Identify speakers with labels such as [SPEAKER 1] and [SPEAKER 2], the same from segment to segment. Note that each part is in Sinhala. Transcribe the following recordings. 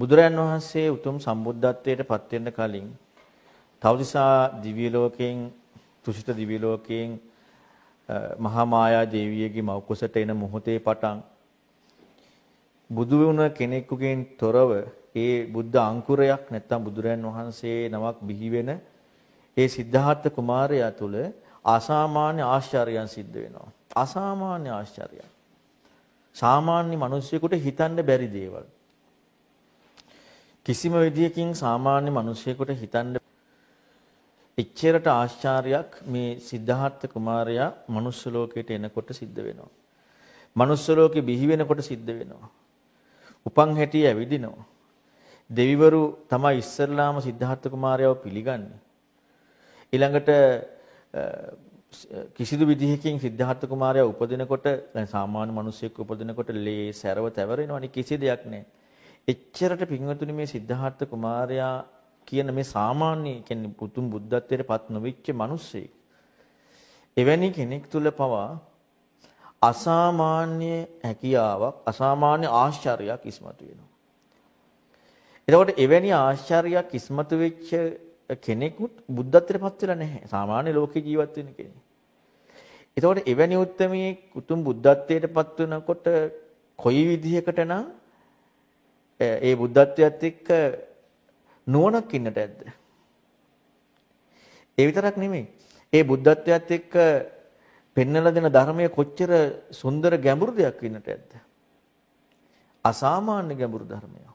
[SPEAKER 1] බුදුරයන් වහන්සේ උතුම් සම්බුද්ධත්වයට පත් වෙන්න කලින් තවතිසා දිව්‍ය ලෝකයෙන් තුසිත දිව්‍ය ලෝකයෙන් මහා මායා දේවියගේ මව්කුසට එන මොහොතේ පටන් බුදු වුණ කෙනෙකුගෙන් තොරව ඒ බුද්ධ අංකුරයක් නැත්තම් බුදුරයන් වහන්සේ නමක් බිහි වෙන ඒ සිද්ධාර්ථ කුමාරයා තුල අසාමාන්‍ය ආශ්චර්යයන් සිද්ධ වෙනවා. අසාමාන්‍ය ආශ්චර්යයන්. සාමාන්‍ය මිනිස්සුෙකුට හිතන්න බැරි දේවල්. කිසිම විදියකින් සාමාන්‍ය මිනිසෙකුට හිතන්න එච්චරට ආශ්චර්යයක් මේ සිද්ධාර්ථ කුමාරයා මනුස්ස ලෝකයට එනකොට සිද්ධ වෙනවා. මනුස්ස ලෝකෙ බිහි වෙනකොට සිද්ධ වෙනවා. උපන් හැටි ඇවිදිනවා. දෙවිවරු තමයි ඉස්සරලාම සිද්ධාර්ථ කුමාරයාව පිළිගන්නේ. ඊළඟට කිසිදු විදිහකින් සිද්ධාර්ථ කුමාරයා උපදිනකොට දැන් සාමාන්‍ය මිනිසෙක් උපදිනකොට ලේ සැරව තැවරෙනවනේ කිසි දෙයක් නැහැ. එච්චරට පින්වතුනි මේ සිද්ධාර්ථ කුමාරයා කියන මේ සාමාන්‍ය කියන්නේ පුතුම් බුද්ධත්වයට පත් නොවිච්ච මිනිස්සෙක්. එවැනි කෙනෙක් තුල පවා අසාමාන්‍ය හැකියාවක් අසාමාන්‍ය ආශ්චර්යයක් ඉස්මතු වෙනවා. එතකොට එවැනි ආශ්චර්යයක් ඉස්මතු වෙච්ච කෙනෙකුත් බුද්ධත්වයට පත් වෙලා නැහැ. සාමාන්‍ය ලෝකේ ජීවත් වෙන කෙනෙක්. එතකොට එවැනි උත්මයේ උතුම් බුද්ධත්වයට පත් වෙනකොට කොයි විදිහකට නම් ඒ බුද්ධත්වයට එක්ක නුවණක් ඉන්නට ඇද්ද? ඒ විතරක් නෙමෙයි. ඒ බුද්ධත්වයට එක්ක පෙන්වලා දෙන ධර්මයේ කොච්චර සුන්දර ගැඹුරු දෙයක් ඉන්නට ඇද්ද? අසාමාන්‍ය ගැඹුරු ධර්මයක්.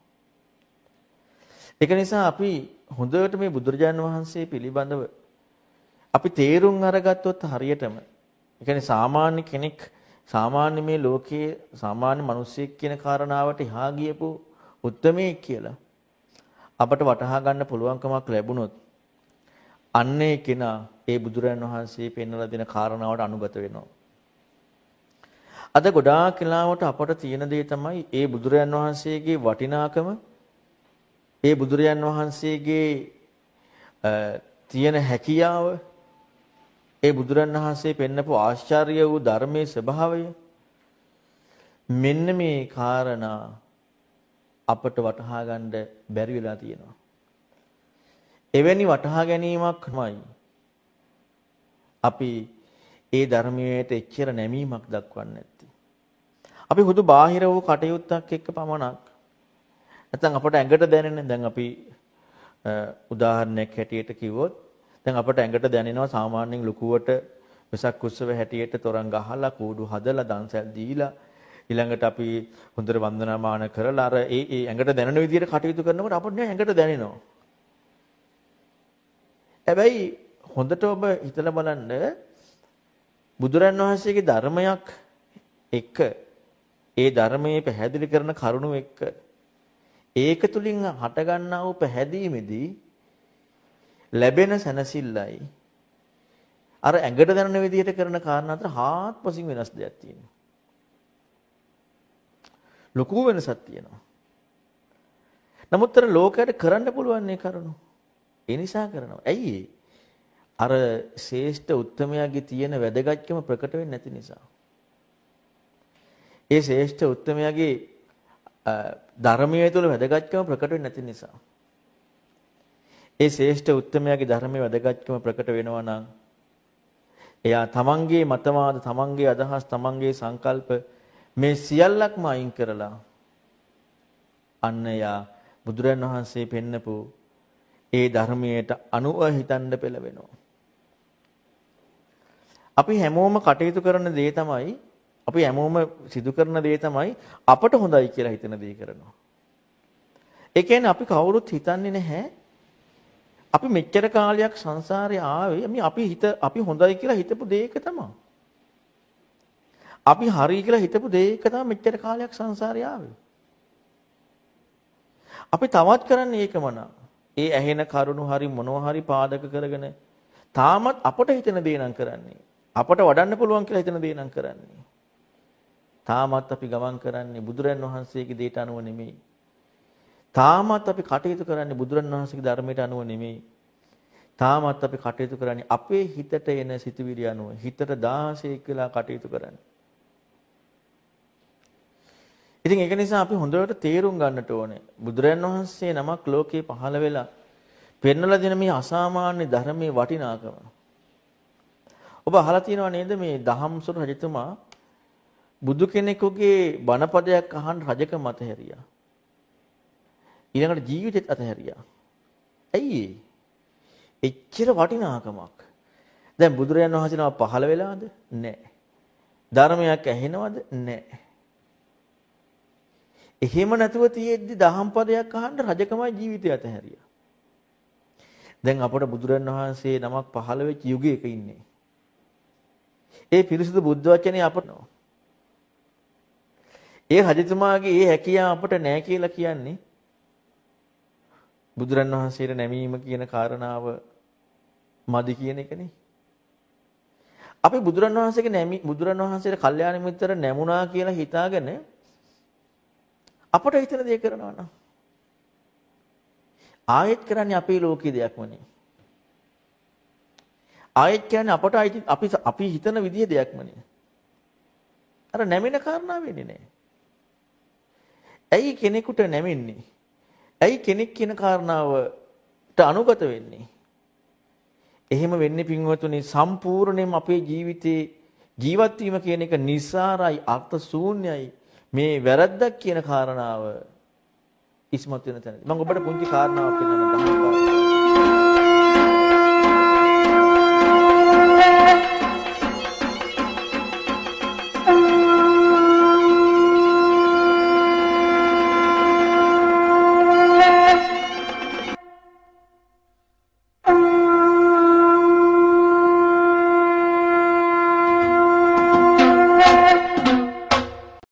[SPEAKER 1] ඒක නිසා අපි හොඳට මේ බුදුරජාන් වහන්සේ පිළිබඳව අපි තේරුම් අරගත්තොත් හරියටම ඒ කියන්නේ සාමාන්‍ය කෙනෙක් සාමාන්‍ය මේ ලෝකයේ සාමාන්‍ය මිනිසෙක් කියන කාරණාවට එහා ගියපු උත්මේ කියලා අපට වටහා ගන්න පුළුවන්කමක් ලැබුණොත් අන්නේ කෙනා ඒ බුදුරන් වහන්සේ පෙන්වලා දෙන කාරණාවට අනුගත වෙනවා. අද ගොඩාක් කාලවට අපට තියෙන දේ තමයි ඒ බුදුරයන් වහන්සේගේ වටිනාකම ඒ බුදුරයන් වහන්සේගේ තියෙන හැකියාව ඒ බුදුරන් වහන්සේ පෙන්නපු ආශ්චර්ය වූ ධර්මයේ ස්වභාවය මෙන්න මේ කාරණා අපට වටහා ගන්න බැරි වෙලා තියෙනවා. එවැනි වටහා ගැනීමක්මයි අපි ඒ ධර්මයට එච්චර නැමීමක් දක්වන්නේ නැත්තේ. අපි හුදු බාහිර වූ කටයුත්තක් එක්ක පමණක් නැත්නම් අපට ඇඟට දැනෙන දැන් අපි උදාහරණයක් හැටියට කිව්වොත් දැන් අපට ඇඟට දැනෙනවා සාමාන්‍යයෙන් ලකුවට වෙසක් උත්සව හැටියට තොරන් ගහලා කූඩු හදලා දන්සල් දීලා ඊළඟට අපි හොඳට වන්දනාමාන කරලා අර ඒ ඒ ඇඟට දැනෙන විදිහට කටයුතු කරනකොට අපිට නෑ ඇඟට දැනෙනවා. හැබැයි හොඳට ඔබ හිතලා බලන්න බුදුරන් වහන්සේගේ ධර්මයක් එක්ක ඒ ධර්මයේ පැහැදිලි කරන කරුණු එක්ක ඒක තුලින් හටගන්නා වූ පැහැදීමේදී ලැබෙන සැනසෙල්ලයි අර ඇඟට දැනෙන විදිහට කරන කාරණා අතර හාත්පසින් වෙනස් දෙයක් තියෙනවා. ලොකු වෙනසක් තියෙනවා. නමුත් අර ලෝකයට කරන්න පුළුවන් මේ කරුණු. ඒ නිසා කරනවා. ඇයි අර ශේෂ්ඨ උත්තමයාගේ තියෙන වැදගත්කම ප්‍රකට වෙන්නේ නැති නිසා. ඒ ශේෂ්ඨ උත්තමයාගේ ධර්මයේ තුල වැදගත්කම ප්‍රකට වෙන්නේ නැති නිසා. ඒ ශ්‍රේෂ්ඨ උත්තමයාගේ ධර්මයේ වැදගත්කම ප්‍රකට වෙනවා නම් එයා තමන්ගේ මතවාද තමන්ගේ අදහස් තමන්ගේ සංකල්ප මේ සියල්ලක්ම අයින් කරලා අන්න යා බුදුරන් වහන්සේ පෙන්නපු ඒ ධර්මයට අනුව හිතන්න පෙළවෙනවා. අපි හැමෝම කටයුතු කරන දේ තමයි අපි හැමෝම සිදු කරන දේ තමයි අපට හොඳයි කියලා හිතන දේ කරනවා. ඒ කියන්නේ අපි කවුරුත් හිතන්නේ නැහැ අපි මෙච්චර කාලයක් සංසාරේ ආවේ මේ අපි හිත අපි හොඳයි කියලා හිතපු දෙයක තමයි. අපි හරි කියලා හිතපු දෙයක තමයි මෙච්චර කාලයක් සංසාරේ ආවේ. අපි තවත් කරන්නේ ඒකම නා. ඒ ඇහෙන කරුණු හරි මොනවා හරි පාදක කරගෙන තාමත් අපට හිතන දේ නම් කරන්නේ. අපට වඩන්න පුළුවන් කියලා හිතන දේ නම් කරන්නේ. තාමත් අපි ගමන් කරන්නේ බුදුරන් වහන්සේගේ දේට අනුව නෙමෙයි. තාමත් අපි කටයුතු කරන්නේ බුදුරන් වහන්සේගේ ධර්මයට අනුව නෙමෙයි. තාමත් අපි කටයුතු කරන්නේ අපේ හිතට එන සිතුවිලි අනුව හිතට 16 කියලා කටයුතු කරන්නේ. ඉතින් ඒක නිසා අපි හොඳට තේරුම් ගන්නට ඕනේ. බුදුරයන් වහන්සේ නමක් ලෝකේ පහළ වෙලා පෙන්වලා දෙන මේ අසාමාන්‍ය ධර්මයේ වටිනාකම. ඔබ අහලා තියෙනව නේද මේ දහම්සොර රජතුමා බුදු කෙනෙකුගේ බණපදයක් අහන් රජකම අතහැරියා. ඊළඟට ජීවිතෙත් අතහැරියා. ඇයි එච්චර වටිනාකමක්. දැන් බුදුරජාන් වහන්සේ නම පහළ වෙලාද? නැහැ. ධර්මයක් ඇහෙනවද? නැහැ. එහෙම නැතුව තියෙද්දි දහම් පදයක් අහන්න රජකමයි ජීවිතය අතහැරියා. දැන් අපට බුදුරන් වහන්සේ නමක් පහළ වෙච්ච යුගයක ඉන්නේ. ඒ පිරිසුදු බුද්ධ වචනේ අපට ඒ රජතුමාගේ ඒ හැකියාව අපට නැහැ කියලා කියන්නේ බුදුරන් වහන්සේට නැමීම කියන කාරණාව මදි කියන එකනේ. අපි බුදුරන් වහන්සේගේ නැමි බුදුරන් වහන්සේට කල්යාණ මිත්‍ර නැමුණා කියලා හිතාගෙන අපට හිතන දේ කරනවා නම් ආයෙත් කරන්නේ අපේ ලෝකයේ දෙයක්මනේ. ආයෙත් කියන්නේ අපට අපි අපි හිතන විදිහේ දෙයක්මනේ. අර නැමෙන කාරණා වෙන්නේ නැහැ. ඇයි කෙනෙකුට නැමෙන්නේ? ඇයි කෙනෙක් කියන කාරණාවට අනුගත වෙන්නේ? එහෙම වෙන්නේ පින්වතුනි සම්පූර්ණයෙන්ම අපේ ජීවිතේ ජීවත් වීම කියන එක නිසාරයි අර්ථ ශූන්‍යයි මේ වැරද්දක් කියන කාරණාව ඉස්මතු වෙන තැනදී. මම ඔබට පුංචි කාරණාවක් කියන්නම් තමයි